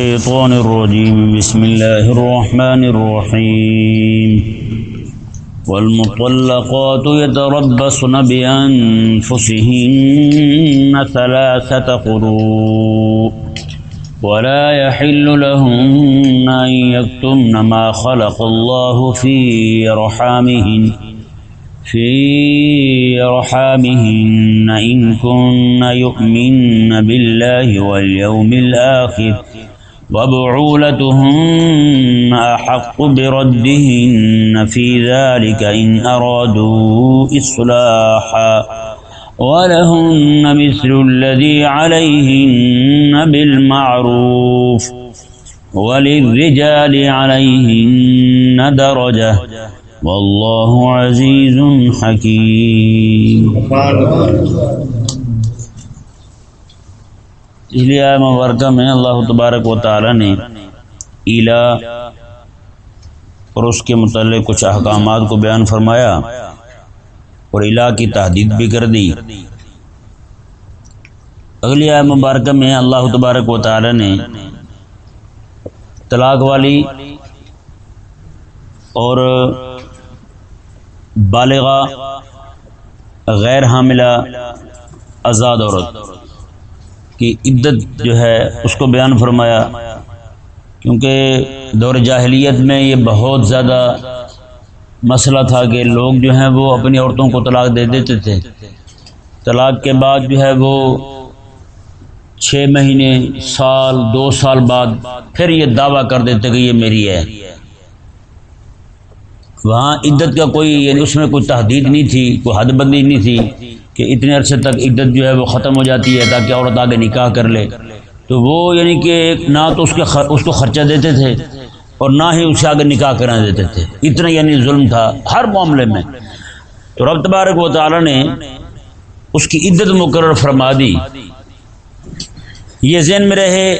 الشيطان الرجيم. بسم الله الرحمن الرحيم. والمطلقات يتربصن بأنفسهن ثلاثة قروء. ولا يحل لهن أن يكتمن ما خلق الله في رحامهن في رحامهن إن كن يؤمن بالله واليوم الآخر. وبعولتهن أحق بردهن في ذلك إن أرادوا إصلاحا ولهن مثل الذي عليهن بالمعروف وللرجال عليهن درجة والله عزيز حكيم. اس لیے آئے مبارکہ میں اللہ تبارک و تعالی نے ایلا اور اس کے متعلق کچھ احکامات کو بیان فرمایا اور الہ کی تحدید بھی کر دی۔ اگلی آئے مبارکہ میں اللہ تبارک و تعالی نے طلاق والی اور بالغہ غیر حاملہ آزاد عورت کی عدت جو ہے اس کو بیان فرمایا، کیونکہ دور جاہلیت میں یہ بہت زیادہ مسئلہ تھا کہ لوگ جو ہیں وہ اپنی عورتوں کو طلاق دے دیتے تھے۔ طلاق کے بعد جو ہے وہ چھ مہینے، سال، دو سال بعد پھر یہ دعویٰ کر دیتے کہ یہ میری ہے۔ وہاں عدت کا کوئی یعنی اس میں کوئی تحدید نہیں تھی، کوئی حد بندی نہیں تھی۔ کہ اتنے عرصے تک عدت جو ہے وہ ختم ہو جاتی ہے تاکہ عورت آگے نکاح کر لے۔ تو وہ یعنی کہ نہ تو اس کے اس کو خرچہ دیتے تھے اور نہ ہی اسے آگے نکاح کرا دیتے تھے۔ اتنا یعنی ظلم تھا ہر معاملے میں۔ تو رب تبارک و تعالیٰ نے اس کی عدت مقرر فرما دی۔ یہ ذہن میں رہے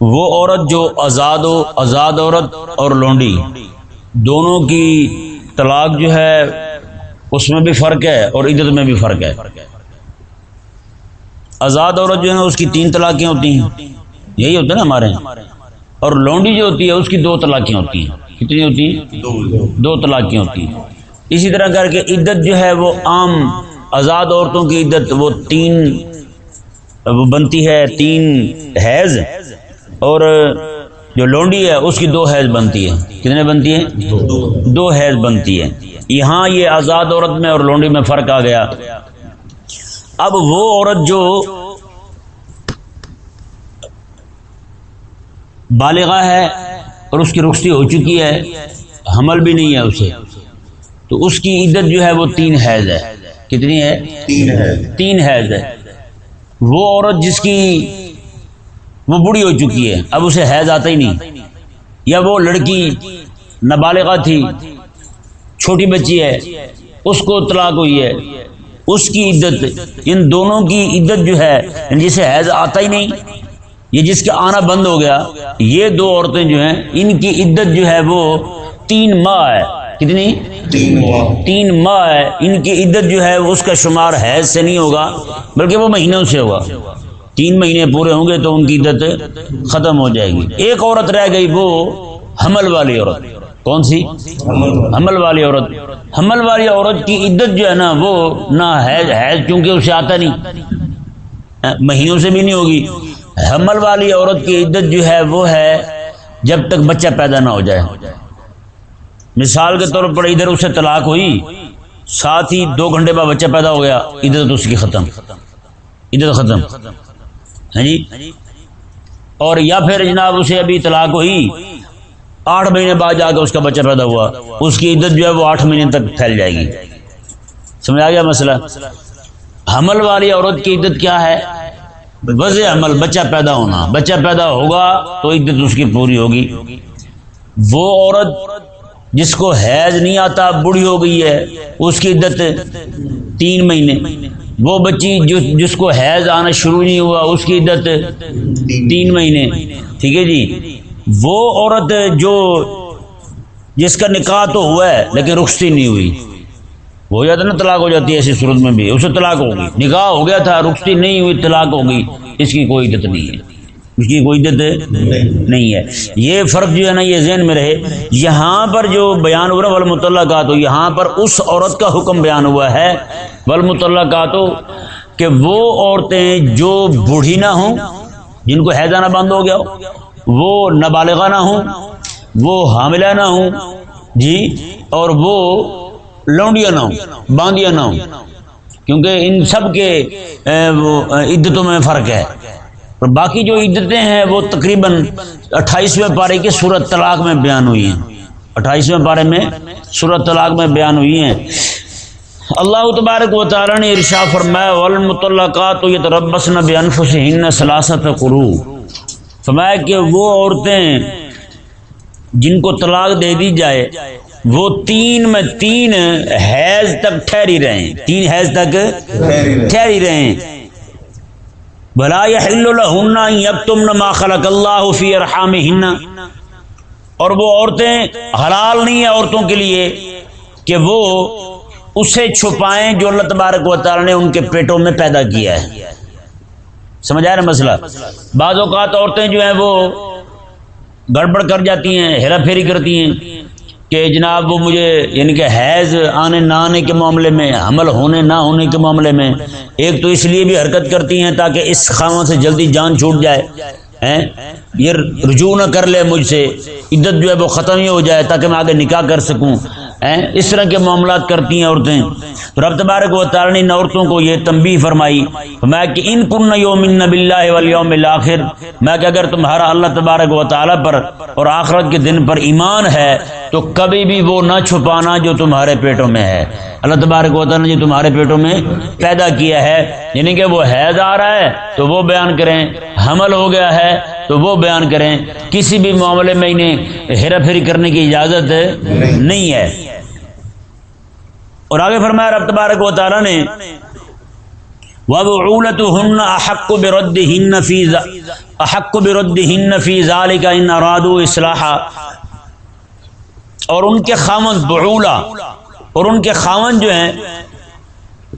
وہ عورت جو آزاد ہو آزاد عورت اور لونڈی، دونوں کی طلاق جو ہے اس میں بھی فرق ہے اور عدت میں بھی فرق ہے۔ آزاد عورت جو ہے نا، اس کی تین طلاقیں ہوتی ہیں۔ یہی ہوتا ہے نا ہمارے۔ اور لونڈی جو ہوتی ہے، اس کی دو طلاقیں ہوتی ہیں۔ کتنی ہوتی ہیں؟ دو طلاقیں ہوتی ہیں۔ اسی طرح کر کے عدت جو ہے، وہ عام آزاد عورتوں کی عدت، وہ تین، وہ بنتی ہے تین حیض۔ اور جو لونڈی ہے، اس کی دو حیض بنتی ہے۔ کتنے بنتی ہیں؟ دو۔ حیض بنتی ہے۔ یہاں یہ آزاد عورت میں اور لونڈی میں فرق آ گیا۔ اب وہ عورت جو بالغہ ہے اور اس کی رخصتی ہو چکی ہے حمل بھی نہیں ہے اسے۔ تو اس کی عدت جو ہے وہ تین حیض ہے۔ کتنی ہے؟ تین حیض۔ ہے۔ وہ عورت جس کی وہ بڑی ہو چکی ہے اب اسے حیض آتا ہی نہیں۔ یا وہ لڑکی نابالغہ تھی چھوٹی بچی ہے اس کو طلاق ہوئی ہے۔ اس کی عدت ان دونوں کی عدت جو ہے جسے حیض آتا ہی نہیں یہ جس کا آنا بند ہو گیا یہ دو عورتیں جو ہیں ان کی عدت جو ہے وہ تین ماہ ہے۔ کتنی؟ تین ماہ ہے۔ ان کی عدت جو ہے اس کا شمار حیض سے نہیں ہوگا بلکہ وہ مہینوں سے ہوگا۔ تین مہینے پورے ہوں گے تو ان کی عدت ختم ہو جائے گی۔ ایک عورت رہ گئی وہ حمل والی عورت۔ کون سی؟ حمل والی عورت۔ حمل والی عورت کی عدت جو ہے نا، وہ نہ حیض حیض کیونکہ اسے آتا نہیں۔ مہینوں سے بھی نہیں ہوگی۔ حمل والی عورت کی عدت جو ہے، وہ ہے جب تک بچہ پیدا نہ ہو جائے۔ مثال کے طور پر ادھر اسے طلاق ہوئی، ساتھ ہی دو گھنٹے بعد بچہ پیدا ہو گیا، عدت اس کی ختم۔ عدت ختم۔ ہاں جی؟ اور یا پھر جناب اسے ابھی طلاق ہوئی آٹھ مہینے بعد جا کے اس کا بچہ پیدا ہوا۔ اس کی عدت جو ہے وہ آٹھ مہینے تک پھیل جائے گی۔ سمجھ آ گیا مسئلہ؟ حمل والی عورت کی عدت کیا ہے؟ وضع حمل، بچہ پیدا ہونا۔ بچہ پیدا ہوگا تو عدت اس کی پوری ہوگی۔ وہ عورت جس کو حیض نہیں آتا بوڑھی ہو گئی ہے، اس کی عدت تین مہینے۔ وہ بچی جس جس کو حیض آنا شروع نہیں ہوا، اس کی عدت تین مہینے۔ ٹھیک ہے جی؟ وہ عورت جو جس کا نکاح تو ہوا ہے، لیکن رخصتی نہیں ہوئی۔ ہو جاتا نا طلاق ہو جاتی ہے ایسی صورت میں بھی، اسے طلاق ہوگی نکاح ہو گیا تھا، رخصتی نہیں ہوئی، طلاق ہوگی اس کی کوئی عدت نہیں ہے۔ اس کی کوئی عدت نہیں ہے۔ یہ فرق جو ہے نا، یہ ذہن میں رہے۔ یہاں پر جو بیان ہوا والمطلع کا تو یہاں پر اس عورت کا حکم بیان ہوا ہے۔ والمطلع کا تو کہ وہ عورتیں جو بوڑھی نہ ہوں، جن کو حیضانہ بند ہو گیا ہو وہ نابالغہ نہ ہوں، وہ حاملہ نہ ہوں جی اور وہ لونڈیا نہ ہوں باندیا نہ ہوں۔ کیونکہ ان سب کے عدتوں میں فرق ہے۔ اور باقی جو عدتیں ہیں، وہ تقریباً اٹھائیسویں پارے کی صورت طلاق میں بیان ہوئی ہیں۔ اٹھائیسویں پارے میں صورت طلاق میں بیان ہوئی ہیں۔ اللہ تبارک و تعالی نے ارشا فرمایا، والمطلقات یتربصن بانفسهن ثلاثه قروء فرمایا کہ وہ عورتیں جن کو طلاق دے دی جائے، وہ تین میں تین حیض تک ٹھہری رہیں۔ تین حیض تک ٹھہری رہیں۔ بلا یحل لهن یکتمن ما خلق اللہ فی ارحامهن اور وہ عورتیں حلال نہیں ہیں عورتوں کے لیے کہ وہ اسے چھپائیں جو اللہ تبارک و تعالی نے ان کے پیٹوں میں پیدا کیا ہے۔ سمجھ آ رہا مسئلہ؟ بعض اوقات عورتیں جو ہیں وہ گڑبڑ کر جاتی ہیں ہیرا پھیری کرتی ہیں کہ جناب وہ مجھے یعنی کہ حیض آنے نہ آنے کے معاملے میں، حمل ہونے نہ ہونے کے معاملے میں ایک تو اس لیے بھی حرکت کرتی ہیں تاکہ اس خاموں سے جلدی جان چھوٹ جائے یہ رجوع نہ کر لے مجھ سے، عدت جو ہے وہ ختم ہی ہو جائے تاکہ میں آگے نکاح کر سکوں۔ اس طرح کے معاملات کرتی ہیں عورتیں۔ تو رب تبارک و تعالی نے عورتوں کو یہ تنبیہ فرمائی۔ میں کہ ان کن یوم باللہ والیوم الاخر۔ میں کہ اگر تمہارا اللہ تبارک و تعالی پر اور آخرت کے دن پر ایمان ہے تو کبھی بھی وہ نہ چھپانا جو تمہارے پیٹوں میں ہے۔ اللہ تبارک و تعالی نے جو تمہارے پیٹوں میں پیدا کیا ہے یعنی کہ وہ حیض آ رہا ہے تو وہ بیان کریں۔ حمل ہو گیا ہے تو وہ بیان کریں۔ کسی بھی معاملے میں انہیں ہیرا پھیری کرنے کی اجازت نہیں ہے۔ اور آگے فرمایا، رب تبارک و تعالیٰ نے وبعولت ہن احق برد ہن بِرَدِّهِنَّ احق برد ہن فِي ذَلِكَ ان ارادو إِصْلَاحًا۔ اور ان کے خامن بعولہ اور ان کے خامن جو ہیں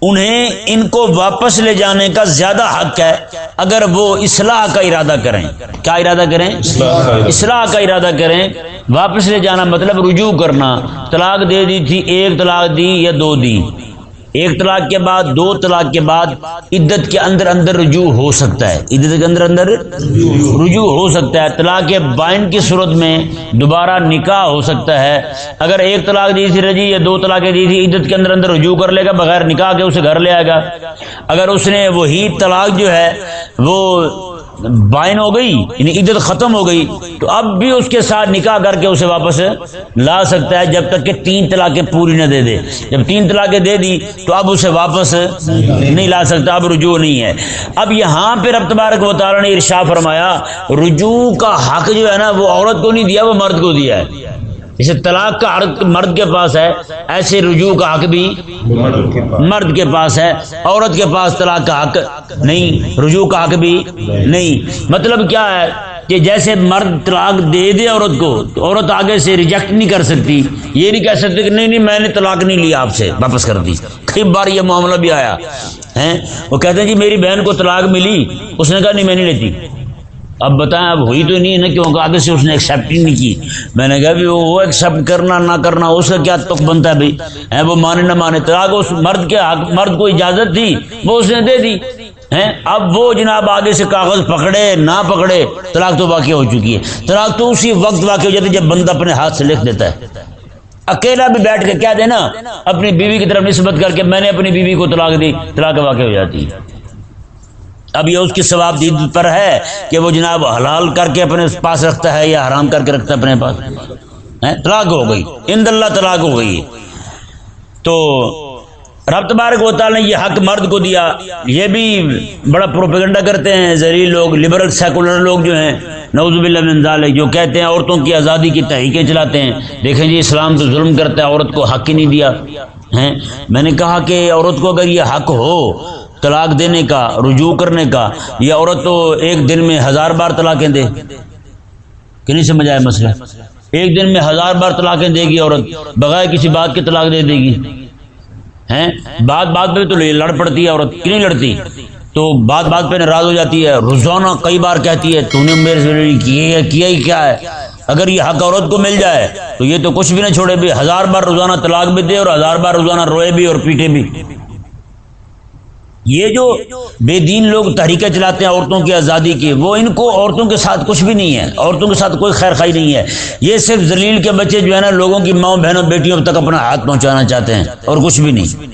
انہیں ان کو واپس لے جانے کا زیادہ حق ہے۔ اگر وہ اصلاح کا ارادہ کریں، کیا ارادہ کریں؟ اصلاح کا ارادہ کریں، واپس لے جانا مطلب رجوع کرنا۔ طلاق دے دی تھی، ایک طلاق دی یا دو دی؟ ایک طلاق کے بعد، دو طلاق کے بعد عدت کے اندر اندر رجوع ہو سکتا ہے۔ عدت کے اندر اندر رجوع ہو سکتا ہے۔ طلاق بائن کی صورت میں دوبارہ نکاح ہو سکتا ہے۔ اگر ایک طلاق دی تھی رجی یا دو طلاقیں دی تھی، عدت کے اندر اندر رجوع کر لے گا، بغیر نکاح کے اسے گھر لے آئے گا۔ اگر اس نے وہی طلاق جو ہے، وہ بائن ہو گئی یعنی عدت ختم ہو گئی، تو اب بھی اس کے ساتھ نکاح کر کے اسے واپس لا سکتا ہے جب تک کہ تین طلاقیں پوری نہ دے دے۔ جب تین طلاقیں دے دی، تو اب اسے واپس نہیں لا سکتا، اب رجوع نہیں ہے۔ اب یہاں پہ رب تبارک و تعالی نے ارشا فرمایا، رجوع کا حق جو ہے نا، وہ عورت کو نہیں دیا، وہ مرد کو دیا ہے۔ جیسے طلاق کا حق مرد کے پاس ہے، ایسے رجوع کا حق بھی مرد کے پاس ہے، عورت کے پاس طلاق کا حق نہیں، رجوع کا حق بھی نہیں۔ مطلب کیا ہے کہ جیسے مرد طلاق دے دے عورت کو تو عورت آگے سے ریجیکٹ نہیں کر سکتی۔ یہ نہیں کہہ سکتی کہ نہیں نہیں، میں نے طلاق نہیں لیا آپ سے، واپس کر دی۔ کئی بار یہ معاملہ بھی آیا ہے وہ کہتے ہیں جی میری بہن کو طلاق ملی، اس نے کہا نہیں، میں نہیں لیتی۔ اب بتائیں، اب ہوئی تو نہیں ہے نا کیونکہ آگے سے اس نے ایکسیپٹ ہی نہیں کی؟ میں نے کہا بھی وہ ایکسیپٹ کرنا نہ کرنا، اس کا کیا تک بنتا ہے بھائی؟ وہ مانے نہ مانے طلاق اس مرد کے مرد کو اجازت تھی وہ اس نے دے دی۔ اب وہ جناب آگے سے کاغذ پکڑے، نہ پکڑے، طلاق تو واقع ہو چکی ہے۔ طلاق تو اسی وقت واقع ہو جاتی جب بندہ اپنے ہاتھ سے لکھ دیتا ہے۔ اکیلا بھی بیٹھ کے کیا دینا، اپنی بیوی کی طرف نسبت کر کے میں نے اپنی بیوی کو طلاق دی، طلاق واقع ہو جاتی ہے۔ اب یہ اس کی ثواب دید پر ہے کہ وہ جناب حلال کر کے اپنے پاس رکھتا ہے یا حرام کر کے رکھتا ہے اپنے پاس؟ طلاق ہو گئی۔ اند اللہ طلاق ہو گئی۔ تو رب تبارک و تعالی نے یہ حق مرد کو دیا۔ یہ بھی بڑا پروپیگنڈا کرتے ہیں۔ زہری لوگ لبرل سیکولر لوگ جو ہیں نوز باللہ من ذالک، جو کہتے ہیں عورتوں کی آزادی کی تحریکیں چلاتے ہیں۔ دیکھیں جی اسلام تو ظلم کرتا ہے، عورت کو حق ہی نہیں دیا۔ میں نے کہا کہ عورت کو اگر یہ حق ہو طلاق دینے کا، رجوع کرنے کا، یہ عورت تو ایک دن میں ہزار بار طلاقیں دے۔ کہ نہیں سمجھ آئے مسئلہ؟ ایک دن میں ہزار بار طلاقیں دے گی عورت، بغیر کسی بات کی طلاق دے دے گی۔ ہیں؟ بات بات پہ تو لڑ پڑتی ہے عورت، کیوں نہیں لڑتی؟ تو بات بات پہ ناراض ہو جاتی ہے۔ روزانہ کئی بار کہتی ہے، تو نے میرے سے کیا کیا ہی کیا ہے؟ اگر یہ حق عورت کو مل جائے، تو یہ تو کچھ بھی نہ چھوڑے بھی۔ ہزار بار روزانہ طلاق بھی دے اور ہزار بار روزانہ روئے بھی اور پیٹے بھی۔ یہ جو بے دین لوگ تحریکیں چلاتے ہیں عورتوں کی آزادی کی، وہ ان کو عورتوں کے ساتھ کچھ بھی نہیں ہے۔ عورتوں کے ساتھ کوئی خیر خائی نہیں ہے۔ یہ صرف زلیل کے بچے جو ہے نا، لوگوں کی ماؤں، بہنوں، بیٹیوں تک اپنا ہاتھ پہنچانا چاہتے ہیں اور کچھ بھی نہیں۔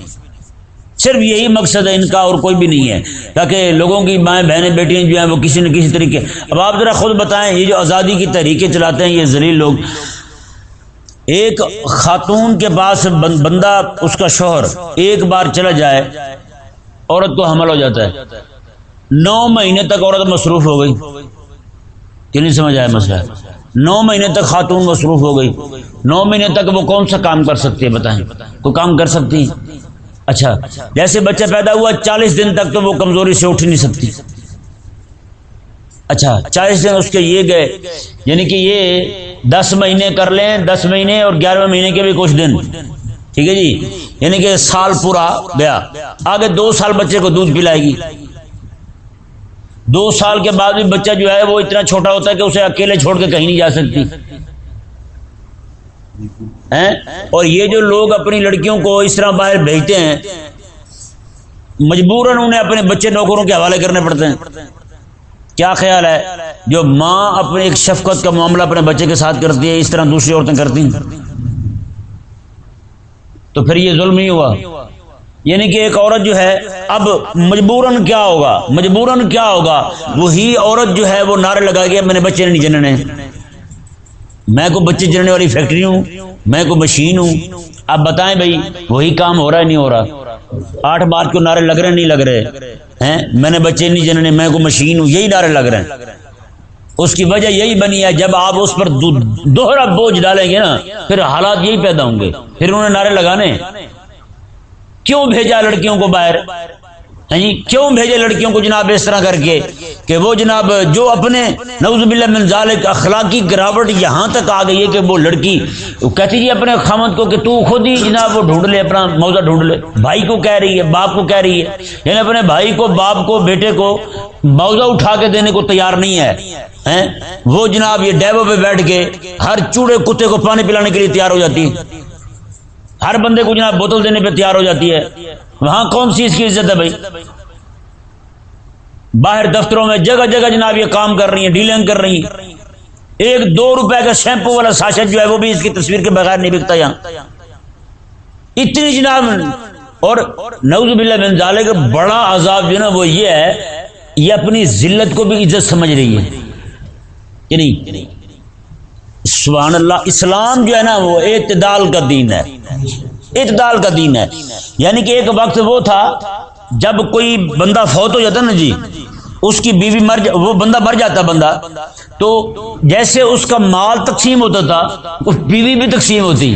صرف یہی مقصد ہے ان کا اور کوئی بھی نہیں ہے۔ تاکہ لوگوں کی مائیں، بہنیں، بیٹیاں جو ہیں وہ کسی نہ کسی طریقے۔ اب آپ ذرا خود بتائیں، یہ جو آزادی کی تحریکیں چلاتے ہیں یہ زلیل لوگ، ایک خاتون کے پاس بندہ اس کا شوہر ایک بار چلا جائے عورت کو حمل ہو جاتا ہے۔ نو مہینے تک عورت مصروف ہو گئی۔ کہ نہیں سمجھ آیا مسئلہ؟ نو مہینے تک خاتون مصروف ہو گئی۔ نو مہینے تک وہ کون سا کام کر سکتی ہے بتائیں؟ کوئی کام کر سکتی اچھا جیسے بچہ پیدا ہوا چالیس دن تک تو وہ کمزوری سے اٹھ نہیں سکتی۔ اچھا چالیس دن اس کے یہ گئے۔ یعنی کہ یہ دس مہینے کر لیں، دس مہینے اور گیارہویں مہینے کے بھی کچھ دن۔ ٹھیک ہے جی؟ یعنی کہ سال پورا گیا آگے دو سال بچے کو دودھ پلائے گی۔ دو سال کے بعد بھی بچہ جو ہے وہ اتنا چھوٹا ہوتا ہے کہ اسے اکیلے چھوڑ کے کہیں نہیں جا سکتی۔ اور یہ جو لوگ اپنی لڑکیوں کو اس طرح باہر بھیجتے ہیں، مجبوراً انہیں اپنے بچے نوکروں کے حوالے کرنے پڑتے ہیں۔ کیا خیال ہے؟ جو ماں اپنے ایک شفقت کا معاملہ اپنے بچے کے ساتھ کرتی ہے، اس طرح دوسری عورتیں کرتی ہیں۔ تو پھر یہ ظلم ہی ہوا۔ یعنی کہ ایک عورت جو ہے، اب مجبوراً کیا ہوگا؟ مجبوراً کیا ہوگا؟ وہی عورت جو ہے، وہ نعرے لگا گیا میں نے بچے نہیں جننے۔ میں کو بچے جننے والی فیکٹری ہوں، میں کو مشین ہوں۔ اب بتائیں بھائی، وہی کام ہو رہا ہے، نہیں ہو رہا۔ آٹھ بار کو نعرے لگ رہے نہیں لگ رہے؟ ہیں؟ میں نے بچے نہیں جننے، میں کو مشین ہوں، یہی نعرے لگ رہے ہیں۔ اس کی وجہ یہی بنی ہے، جب آپ اس پر دوہرا بوجھ ڈالیں گے نا، پھر حالات یہی پیدا ہوں گے۔ پھر انہوں نے نعرے لگانے۔ کیوں بھیجا لڑکیوں کو باہر؟ جی کیوں بھیجے لڑکیوں کو جناب اس طرح کر کے کہ وہ جناب جو اپنے نوز باللہ من ذالک اخلاقی گراوٹ یہاں تک آ گئی ہے کہ وہ لڑکی کہتی جی اپنے خامد کو کہ تو خود ہی جناب وہ ڈھونڈ لے، اپنا موزہ ڈھونڈ لے۔ بھائی کو کہہ رہی ہے، باپ کو کہہ رہی ہے۔ یعنی اپنے بھائی کو، باپ کو، بیٹے کو موزہ اٹھا کے دینے کو تیار نہیں ہے۔ وہ جناب یہ ڈیبو پہ بیٹھ کے ہر چوڑے کتے کو پانی پلانے کے لیے تیار ہو جاتی ہے ہر بندے کو جناب بوتل دینے پہ تیار ہو جاتی ہے۔ وہاں کون سی اس کی عزت ہے بھائی؟ باہر دفتروں میں جگہ جگہ جناب یہ کام کر رہی ہیں، ڈیلنگ کر رہی ہیں۔ ایک دو روپے کا شیمپو والا ساشت جو ہے وہ بھی اس کی تصویر کے بغیر نہیں بکتا یہاں۔ اتنی جناب، اور نوز باللہ بن ظالے کا بڑا عذاب جو نا وہ یہ ہے، یہ اپنی ذلت کو بھی عزت سمجھ رہی ہے۔ کہ نہیں؟ سبحان اللہ، اسلام جو ہے نا وہ اعتدال کا دین ہے۔ اعتدال کا دین ہے۔ یعنی کہ ایک وقت وہ تھا جب کوئی بندہ فوت ہو جاتا نا جی اس کی بیوی مر جا، وہ بندہ مر جاتا بندہ۔ تو جیسے اس کا مال تقسیم ہوتا تھا، اس بیوی بھی تقسیم ہوتی۔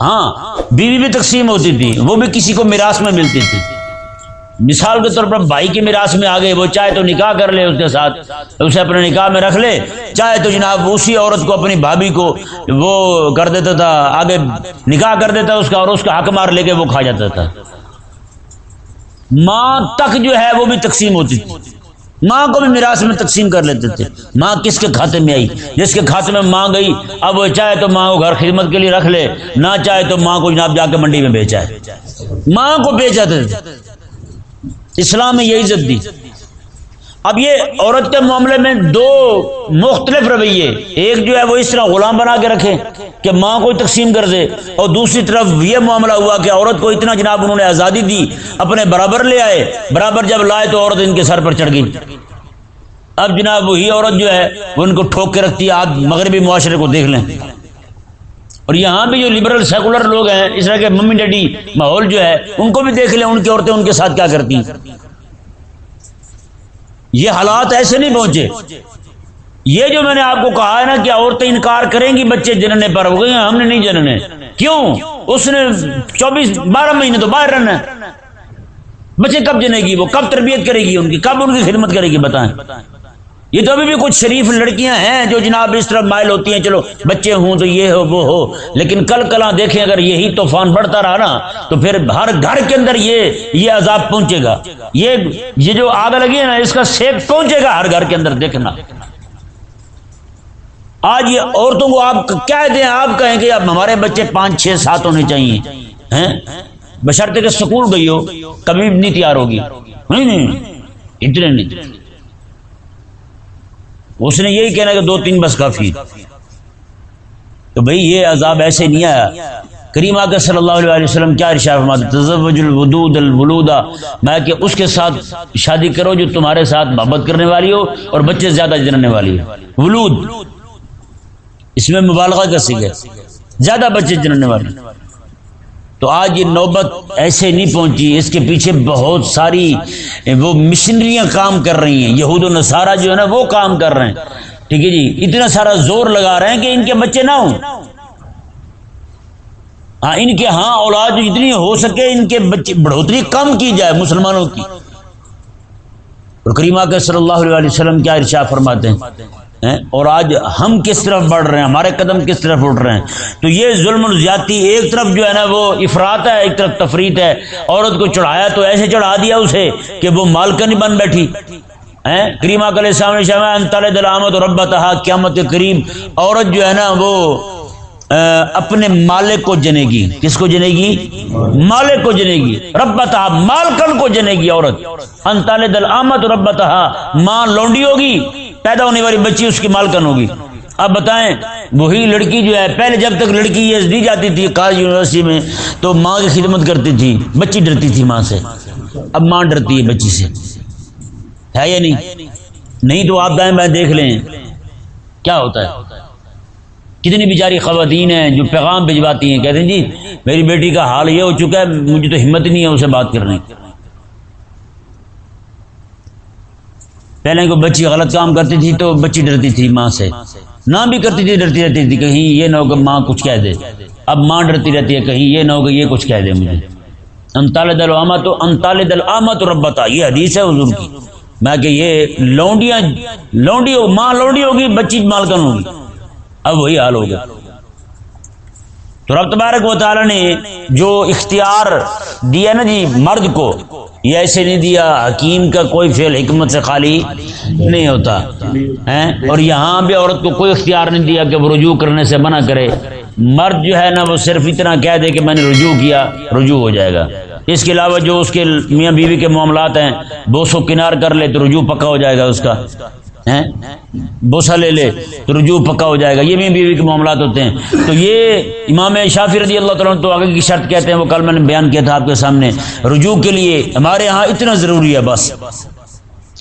ہاں بیوی بھی تقسیم ہوتی تھی، وہ بھی کسی کو میراث میں ملتی تھی۔ مثال کے طور پر بھائی کے میراث میں آ گئے، وہ چاہے تو نکاح کر لے اس کے ساتھ اسے اپنے نکاح میں رکھ لے۔ چاہے تو جناب اسی عورت کو، اپنی بھابھی کو وہ کر دیتا تھا، آگے نکاح کر دیتا اس کا اور اس کا حق مار لے کے وہ کھا جاتا تھا۔ ماں تک جو ہے وہ بھی تقسیم ہوتی تھی۔ ماں کو بھی میراث میں تقسیم کر لیتے تھے۔ ماں کس کے کھاتے میں آئی؟ جس کے کھاتے میں ماں گئی، اب وہ چاہے تو ماں کو گھر خدمت کے لیے رکھ لے، نہ چاہے تو ماں کو جناب جا کے منڈی میں بیچا ہے ماں کو بیچا تھے۔ اسلام میں یہی عزت دی۔ اب یہ عورت کے معاملے میں دو مختلف رویے۔ ایک جو ہے وہ اس طرح غلام بنا کے رکھے کہ ماں کو تقسیم کر دے۔ اور دوسری طرف یہ معاملہ ہوا کہ عورت کو اتنا جناب انہوں نے آزادی دی، اپنے برابر لے آئے۔ برابر جب لائے تو عورت ان کے سر پر چڑھ گئی۔ اب جناب وہی عورت جو ہے وہ ان کو ٹھوک کے رکھتی ہے۔ آپ مغربی معاشرے کو دیکھ لیں۔ اور یہاں بھی جو لبرل سیکولر لوگ ہیں، اس طرح کے ممی ڈیڈی ماحول جو ہے، ان کو بھی دیکھ لیں ان کی عورتیں ان کے ساتھ کیا کرتی ہیں۔ یہ حالات ایسے نہیں پہنچے۔ یہ جو میں نے آپ کو کہا ہے نا کہ عورتیں انکار کریں گی بچے جننے پر ہو گئی ہم نے نہیں جننے۔ کیوں؟ اس نے چوبیس، بارہ مہینے تو باہر رہنا بچے کب جنے گی؟ وہ کب تربیت کرے گی ان کی؟ کب ان کی خدمت کرے گی؟ بتائیں۔ یہ تو ابھی بھی کچھ شریف لڑکیاں ہیں جو جناب اس طرح مائل ہوتی ہیں، چلو بچے ہوں تو یہ ہو، وہ ہو، لیکن کل کلا دیکھیں اگر یہی طوفان بڑھتا رہا نا، تو پھر ہر گھر کے اندر یہ یہ عذاب پہنچے گا۔ یہ یہ جو آگ لگی ہے نا، اس کا سیک پہنچے گا ہر گھر کے اندر دیکھنا۔ آج یہ عورتوں کو آپ کیا دیں، آپ کہیں کہ اب ہمارے بچے پانچ، چھ، سات ہونے چاہیے۔ بشرط کے سکول گئی ہو، کبھی نہیں تیار ہوگی۔ نہیں نہیں، اتنے نہیں۔ اس نے یہی کہنا کہ دو تین بس کافی تو بھئی یہ عذاب ایسے نہیں آیا۔ کریم آگے صلی اللہ علیہ وسلم کیا رشا تزوج الودود الولودا میں کہ اس کے ساتھ شادی کرو جو تمہارے ساتھ محبت کرنے والی ہو اور بچے زیادہ جننے والی ہو۔ ولود۔ اس میں مبالغہ کا سکھ ہے زیادہ بچے جننے والی تو آج یہ نوبت ایسے نہیں پہنچی، اس کے پیچھے بہت ساری وہ مشنریاں کام کر رہی ہیں، یہود و نصارہ جو ہے نا، وہ کام کر رہے ہیں۔ ٹھیک ہے جی؟ اتنا سارا زور لگا رہے ہیں کہ ان کے بچے نہ ہوں۔ ہاں ان کے ہاں اولاد جتنی ہو سکے، ان کے بچے بڑھوتری کم کی جائے مسلمانوں کی۔ اور کریمہ کے صلی اللہ علیہ وسلم کیا ارشا فرماتے ہیں؟ اور آج ہم کس طرف بڑھ رہے ہیں؟ ہمارے قدم کس طرف اٹھ رہے ہیں؟ تو یہ ظلم زیادتی ایک طرف جو ہے نا وہ افراد ہے، ایک طرف تفریح ہے۔ عورت کو چڑھایا تو ایسے چڑھا دیا اسے کہ وہ مالکن بن بیٹھی۔ کریما کل سامنے شام انتال دلامت اور ربا تہا قیامت کریم۔ عورت جو ہے نا وہ اپنے مالک کو جنے گی کس کو جنے گی مالک کو جنے گی رب مالکن کو جنے گی عورت۔ انتال دل آمد رب ماں لونڈی ہوگی۔ پیدا ہونے والی بچی اس کی مالکن ہوگی؟ اب بتائیں، وہی لڑکی جو ہے، پہلے جب تک لڑکی یہ دی جاتی تھی کالج یونیورسٹی میں، تو ماں کی خدمت کرتی تھی، بچی ڈرتی تھی ماں سے۔ اب ماں ڈرتی ہے بچی سے۔ ہے یا نہیں؟ نہیں تو آپ دائیں بائیں دیکھ لیں۔ کیا ہوتا ہے؟ کتنی بیچاری خواتین ہیں جو پیغام بھجواتی ہیں۔ کہتے ہیں جی میری بیٹی کا حال یہ ہو چکا ہے، مجھے تو ہمت نہیں ہے اسے بات کرنے کی۔ پہلے کو بچی غلط کام کرتی تھی تو بچی ڈرتی تھی ماں سے۔ نہ بھی کرتی تھی، ڈرتی رہتی تھی، کہیں یہ نہ ہو کہ ماں کچھ کہہ دے۔ اب ماں ڈرتی رہتی ہے، کہیں یہ نہ ہو کہ یہ کچھ کہہ دے مجھے۔ انتال دل تو انتال دل تو ربتا یہ حدیث ہے حضور کی۔ میں کہ یہ لونڈیاں لونڈی ہو ماں لونڈی ہوگی، بچی مالکن ہوگی۔ اب وہی حال ہو گیا۔ تو رب تبارک و تعالی نے جو اختیار دیا نا جی مرد کو۔ یہ ایسے نہیں دیا، حکیم کا کوئی فعل، حکمت سے خالی نہیں ہوتا۔ اور یہاں بھی عورت کو کوئی اختیار نہیں دیا کہ وہ رجوع کرنے سے منع کرے۔ مرد جو ہے نا، وہ صرف اتنا کہہ دے کہ میں نے رجوع کیا، رجوع ہو جائے گا۔ اس کے علاوہ جو اس کے میاں بیوی کے معاملات ہیں، دو سو کنار کر لے تو رجوع پکا ہو جائے گا اس کا۔ بوسا لے لے، تو رجوع پکا ہو جائے گا۔ یہ بھی بیوی کے معاملات ہوتے ہیں۔ تو یہ امام شافی رضی اللہ تعالیٰ تو آگے کی شرط کہتے ہیں، وہ کل میں نے بیان کیا تھا آپ کے سامنے۔ رجوع کے لیے ہمارے ہاں اتنا ضروری ہے بس۔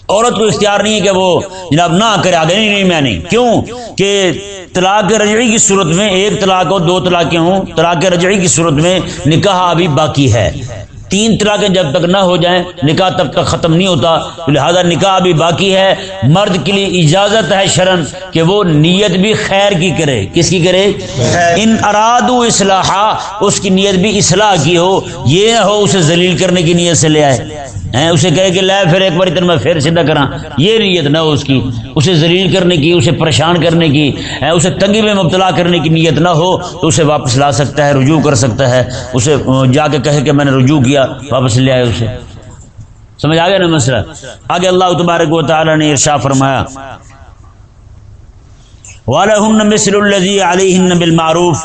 عورت کو اختیار نہیں ہے کہ وہ جناب نہ کرے، آگے نہیں نہیں، میں نہیں۔ کیوں؟ کہ طلاق رجعی کی صورت میں ایک طلاق ہو دو طلاقیں ہوں، طلاق رجعی کی صورت میں نکاح ابھی باقی ہے۔ تین طلاقیں جب تک نہ ہو جائیں نکاح تب تک ختم نہیں ہوتا۔ لہذا نکاح ابھی باقی ہے۔ مرد کے لیے اجازت ہے شرن کہ وہ نیت بھی خیر کی کرے۔ کس کی کرے؟ ان اراد اصلاح اس کی نیت بھی اصلاح کی ہو۔ یہ نہ ہو اسے ذلیل کرنے کی نیت سے لے آئے۔ اسے کہے کہ لے پھر ایک بار میں پھر سیدھا کرا یہ نیت نہ ہو اس کی۔ اسے ذلیل کرنے کی اسے پریشان کرنے کی۔ اسے تنگی میں مبتلا کرنے کی نیت نہ ہو۔ تو اسے واپس لا سکتا ہے رجوع کر سکتا ہے۔ اسے جا کے کہے کہ میں نے رجوع کیا۔ واپس لے آئے اسے۔ سمجھ آ گیا نا مسئلہ؟ آگے اللہ تبارک و تعالی نے ارشا فرمایا مثل الذي عليهن بالمعروف۔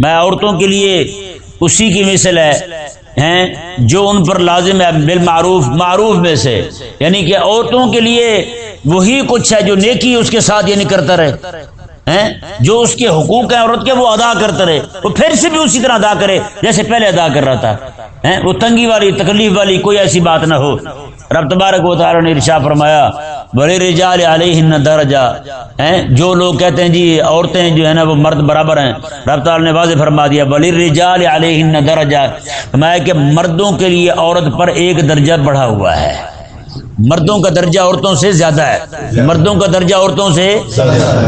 میں عورتوں کے لیے اسی کی مثل ہے، ہیں، جو ان پر لازم ہے بالمعروف، معروف میں سے۔ یعنی کہ عورتوں کے لیے وہی کچھ ہے جو نیکی اس کے ساتھ یعنی کرتا رہے۔ جو اس کے حقوق ہیں عورت کے وہ ادا کرتا رہے۔ وہ پھر سے بھی اسی طرح ادا کرے جیسے پہلے ادا کر رہا تھا۔ وہ تنگی والی، تکلیف والی کوئی ایسی بات نہ ہو۔ رب تبارک و تعالی نے ارشا فرمایا بڑے رجال علیہ درجہ ہیں؟ جو لوگ کہتے ہیں جی عورتیں جو ہے نا، وہ مرد برابر ہیں۔ رب تعالی نے واضح فرما دیا بلی رجال علیہ درجہ فرمایا کہ مردوں کے لیے عورت پر ایک درجہ بڑھا ہوا ہے۔ مردوں کا درجہ عورتوں سے زیادہ ہے۔ مردوں کا درجہ عورتوں سے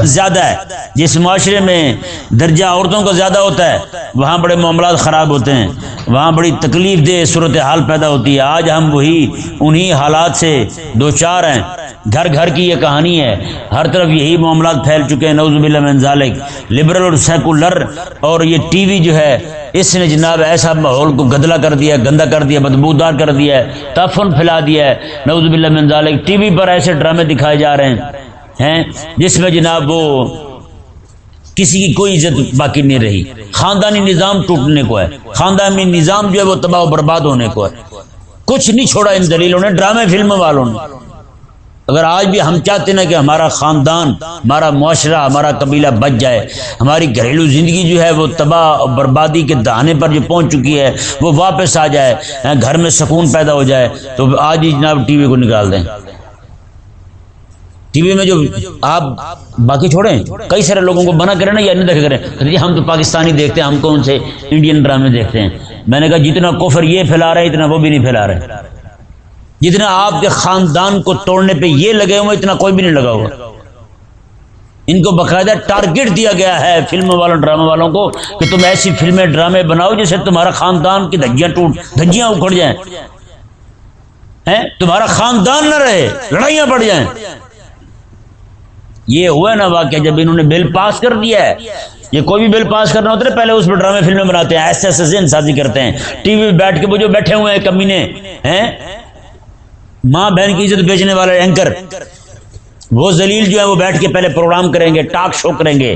زیادہ ہے۔ جس معاشرے میں درجہ عورتوں کا زیادہ ہوتا ہے، وہاں بڑے معاملات خراب ہوتے ہیں۔ وہاں بڑی تکلیف دہ صورت حال پیدا ہوتی ہے۔ آج ہم وہی انہی حالات سے دو چار ہیں۔ گھر گھر کی یہ کہانی ہے۔ ہر طرف یہی معاملات پھیل چکے ہیں نوز باللہ من ذالک۔ لبرل اور سیکولر اور یہ ٹی وی جو ہے، اس نے جناب ایسا ماحول کو گدلا کر دیا، گندا کر دیا، بدبودار کر دیا ہے، تفن پھیلا دیا ہے۔ نوز باللہ من ذالک۔ ٹی وی پر ایسے ڈرامے دکھائے جا رہے ہیں جس میں جناب وہ کسی کی کوئی عزت باقی نہیں رہی۔ خاندانی نظام ٹوٹنے کو ہے۔ خاندانی نظام جو ہے، وہ تباہ و برباد ہونے کو ہے۔ کچھ نہیں چھوڑا ان دلیلوں نے، ڈرامے فلم والوں نے۔ اگر آج بھی ہم چاہتے نا کہ ہمارا خاندان، ہمارا معاشرہ، ہمارا قبیلہ بچ جائے، ہماری گھریلو زندگی جو ہے وہ تباہ بربادی کے دہانے پر جو پہنچ چکی ہے، وہ واپس آ جائے گھر میں سکون پیدا ہو جائے، تو آج ہی جناب ٹی وی کو نکال دیں۔ ٹی وی میں جو آپ باقی چھوڑیں، کئی سارے لوگوں کو بنا کریں نا یا نہیں دیکھا کریں جی ہم تو پاکستانی دیکھتے ہیں، ہم کون سے انڈین ڈرامے دیکھتے ہیں۔ میں نے کہا جتنا کوفر یہ پھیلا رہے، اتنا وہ بھی نہیں پھیلا رہے۔ جتنا آپ کے خاندان کو توڑنے پہ یہ لگے ہوئے اتنا کوئی بھی نہیں لگا ہوا ان کو باقاعدہ ٹارگیٹ دیا گیا ہے فلم والوں ڈرامے والوں کو کہ تم ایسی فلمیں، ڈرامے بناؤ جیسے تمہارا خاندان کی دھجیاں ٹوٹ، دھجیاں اکھڑ جائیں۔ تمہارا خاندان نہ رہے، لڑائیاں پڑ جائیں۔ یہ ہوا نا واقعہ جب انہوں نے بل پاس کر دیا ہے۔ یہ کوئی بھی بل پاس کرنا ہوتا ہے پہلے اس پہ ڈرامے فلمیں بناتے ہیں۔ ایسے ایسے سازی کرتے ہیں۔ ٹی وی بیٹھ کے وہ جو بیٹھے ہوئے ہیں کمینے ہیں؟ ماں بہن کی عزت بیچنے والے اینکر، وہ زلیل جو ہے وہ بیٹھ کے پہلے پروگرام کریں گے، ٹاک شو کریں گے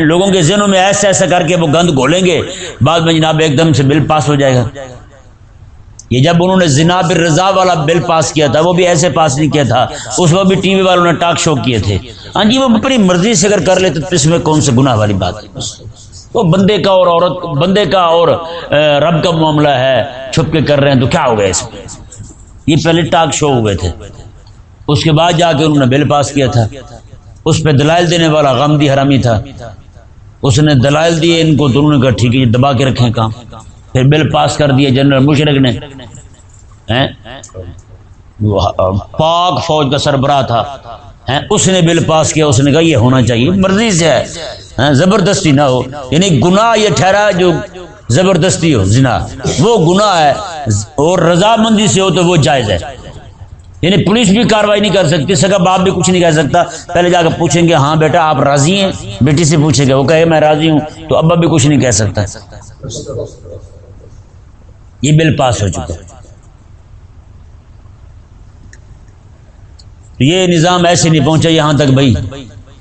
لوگوں کے ذہنوں میں ایسا ایسا کر کے وہ گند گھولیں گے، بعد میں جناب ایک دم سے بل پاس ہو جائے گا۔ یہ جب انہوں نے جناب رضا والا بل پاس کیا تھا، وہ بھی ایسے پاس نہیں کیا تھا، اس وقت بھی ٹی وی والوں نے ٹاک شو کیے تھے۔ ہاں جی وہ اپنی مرضی سے اگر کر لیتے تو اس میں کون سے گناہ والی بات وہ بندے کا اور عورت، بندے کا اور رب کا معاملہ ہے، چھپ کے کر رہے ہیں تو کیا ہو گیا اس میں؟ یہ پہلے ٹاک شو ہوئے تھے۔ اس کے بعد جا کے انہوں نے بل پاس کیا تھا۔ اس پہ دلائل دینے والا غمدی حرامی تھا۔ اس نے دلائل دیے ان کو دونوں نے کہا، ٹھیک ہے دبا کے رکھیں کام۔ پھر بل پاس کر دیا جنرل مشرق نے۔ پاک فوج کا سربراہ تھا۔ اس نے بل پاس کیا، اس نے کہا، یہ ہونا چاہیے، مرضی سے ہے۔ زبردستی نہ ہو۔ یعنی گناہ یہ ٹھہرا جو زبردستی ہو، زنا۔ وہ گناہ ہے۔ اور رضامندی سے ہو تو وہ جائز ہے۔ یعنی پولیس بھی کاروائی نہیں کر سکتی، سگا باپ بھی کچھ نہیں کہہ سکتا۔ پہلے جا کے پوچھیں گے ہاں بیٹا، آپ راضی ہیں؟ بیٹی سے پوچھیں گے، وہ کہے، میں راضی ہوں۔ تو ابا بھی کچھ نہیں کہہ سکتا۔ یہ بل پاس ہو چکا۔ یہ نظام ایسے نہیں پہنچا یہاں تک بھائی۔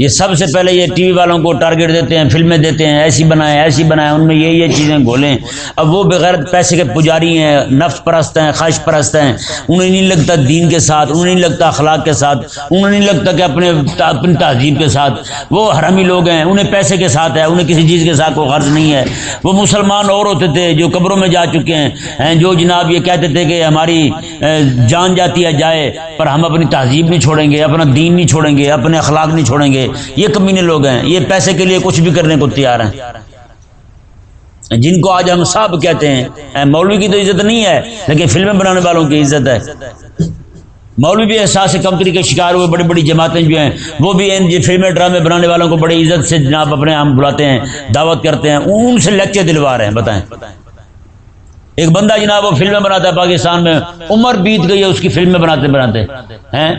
یہ سب سے پہلے یہ ٹی وی والوں کو ٹارگیٹ دیتے ہیں، فلمیں دیتے ہیں، ایسی بنائیں ایسی بنائیں، ان میں یہ یہ چیزیں گھولیں۔ اب وہ بغیر پیسے کے پجاری ہیں، نفس پرست ہیں، خواہش پرست ہیں۔ انہیں نہیں لگتا دین کے ساتھ، انہیں نہیں لگتا اخلاق کے ساتھ، انہیں نہیں لگتا کہ اپنے اپنی تہذیب کے ساتھ۔ وہ حرمی لوگ ہیں، انہیں پیسے کے ساتھ ہے، انہیں کسی چیز کے ساتھ کوئی غرض نہیں ہے۔ وہ مسلمان اور ہوتے تھے جو قبروں میں جا چکے ہیں جو جناب یہ کہتے تھے کہ ہماری جان جاتی ہے، جائے، پر ہم اپنی تہذیب نہیں چھوڑیں گے، اپنا دین نہیں چھوڑیں گے، اپنے اخلاق نہیں چھوڑیں گے۔ یہ کمینے لوگ ہیں، یہ پیسے کے لیے کچھ بھی کرنے کو تیار ہیں۔ جن کو آج ہم صاحب کہتے ہیں مولوی کی تو عزت نہیں ہے، لیکن فلمیں بنانے والوں کی عزت ہے۔ مولوی بھی احساس کمپنی کے شکار ہوئے، بڑی بڑی جماعتیں جو ہیں، وہ بھی ان جی فلمیں، ڈرامے بنانے والوں کو بڑی عزت سے جناب اپنے ہم بلاتے ہیں، دعوت کرتے ہیں ان سے لیکچر دلوا رہے ہیں، بتائیں۔ ایک بندہ جناب وہ فلمیں بناتا ہے پاکستان میں، عمر بیت گئی ہے، اس کی فلمیں بناتے بناتے، ہیں؟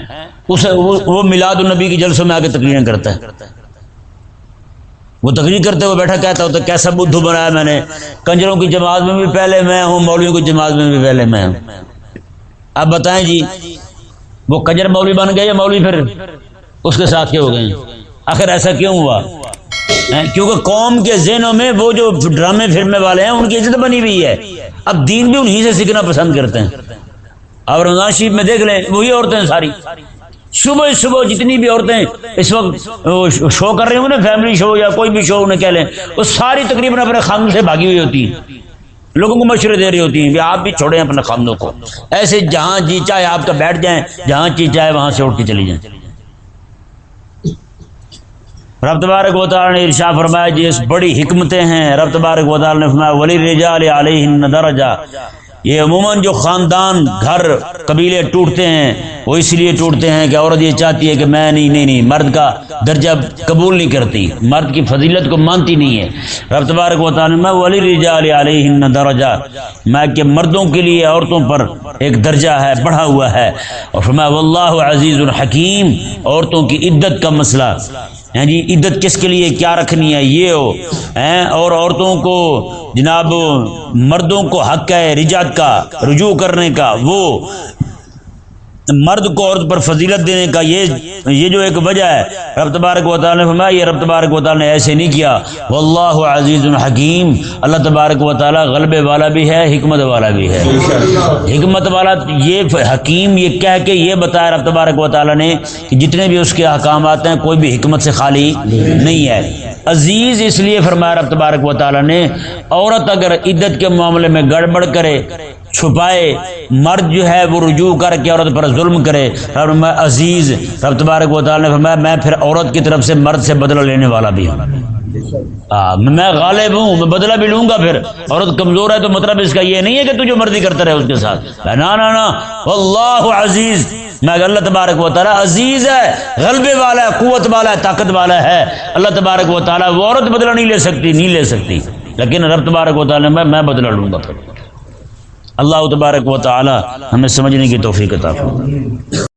اسے وہ میلاد النبی کی جلسوں میں آ کے تقریریں کرتا ہے۔ وہ تقریر کرتے ہوئے بیٹھا، کہتا ہوں تو کیسا بدھو بنایا میں نے۔ کنجروں کی جماعت میں بھی پہلے میں ہوں، مولویوں کی جماعت میں بھی پہلے میں ہوں۔ اب بتائیں جی وہ کنجر مولوی بن گئے یا مولوی پھر اس کے ساتھ کیا ہو گئے؟ آخر ایسا کیوں ہوا؟ کیونکہ قوم کے ذہنوں میں وہ جو ڈرامے فلمیں والے ہیں، ان کی عزت بنی ہوئی ہے۔ اب دین بھی انہیں سے سیکھنا پسند کرتے ہیں۔ اور رمضان شریف میں دیکھ لیں، وہی عورتیں ساری۔ صبح صبح جتنی بھی عورتیں اس وقت شو کر رہی ہوں نا فیملی شو یا کوئی بھی شو انہیں کہہ لیں، وہ ساری تقریباً اپنے خاندان سے بھاگی ہوئی ہوتی ہیں۔ لوگوں کو مشورے دے رہی ہوتی ہیں آپ بھی چھوڑیں اپنے خاندوں کو۔ ایسے جہاں جی چاہے آپ کا بیٹھ جائیں، جہاں چی چاہے وہاں سے اٹھ کے چلی جائیں۔ رب تبارک و تعالی نے ارشا فرمایا جی اس بڑی حکمتیں ہیں۔ رب تبارک و تعالی نے فرمایا، ولی رجال علیہ درجہ۔ یہ عموماً جو خاندان گھر قبیلے ٹوٹتے ہیں، وہ اس لیے ٹوٹتے ہیں کہ عورت یہ چاہتی ہے کہ میں نہیں نہیں نہیں، مرد کا درجہ قبول نہیں کرتی۔ مرد کی فضیلت کو مانتی نہیں ہے۔ رب تبارک و تعالیٰ میں ولی رجال علیہ درجہ۔ میں کہ مردوں کے لیے عورتوں پر ایک درجہ ہے، بڑھا ہوا ہے۔ اور فرمایا، واللہ عزیز الحکیم، عورتوں کی عدت کا مسئلہ۔ ہاں جی عدت کس کے لیے؟ کیا رکھنی ہے؟ یہ ہو، ہیں؟ اور عورتوں کو، جناب، مردوں کو حق ہے رجعت کا، رجوع کرنے کا، وہ مرد کو عورت پر فضیلت دینے کا یہ یہ جو ایک وجہ ہے، رب تبارک و تعالیٰ نے فرمایا، یہ رب تبارک و تعالیٰ نے ایسے نہیں کیا۔ واللہ عزیز الحکیم اللہ تبارک و تعالیٰ غلبے والا بھی ہے، حکمت والا بھی ہے۔ حکمت والا، یہ حکیم یہ کہہ کے یہ بتایا رب تبارک و تعالیٰ نے کہ جتنے بھی اس کے احکامات ہیں، کوئی بھی حکمت سے خالی نہیں ہے۔ عزیز اس لیے فرمایا رب تبارک و تعالیٰ نے، عورت اگر عدت کے معاملے میں گڑبڑ کرے، چھپائے، مرد جو ہے وہ رجوع کر کے عورت پر ظلم کرے، رب میں عزیز، رب تبارک و تعالیٰ نے فرمایا، میں پھر عورت کی طرف سے مرد سے بدلہ لینے والا بھی ہوں۔ میں غالب ہوں، میں بدلہ بھی لوں گا پھر۔ عورت کمزور ہے تو مطلب اس کا یہ نہیں ہے کہ تو جو مرضی کرتا رہے اس کے ساتھ۔ نا نا نا اللہ عزیز میں اللہ تبارک و تعالیٰ عزیز ہے، غلبے والا ہے، قوت والا ہے، طاقت والا ہے۔ اللہ تبارک و تعالیٰ وہ عورت بدلا نہیں لے سکتی، نہیں لے سکتی۔ لیکن رب تبارک و تعالیٰ میں میں بدلا لوں گا پھر۔ اللہ تبارک و تعالیٰ ہمیں سمجھنے کی توفیق عطا فرمائے۔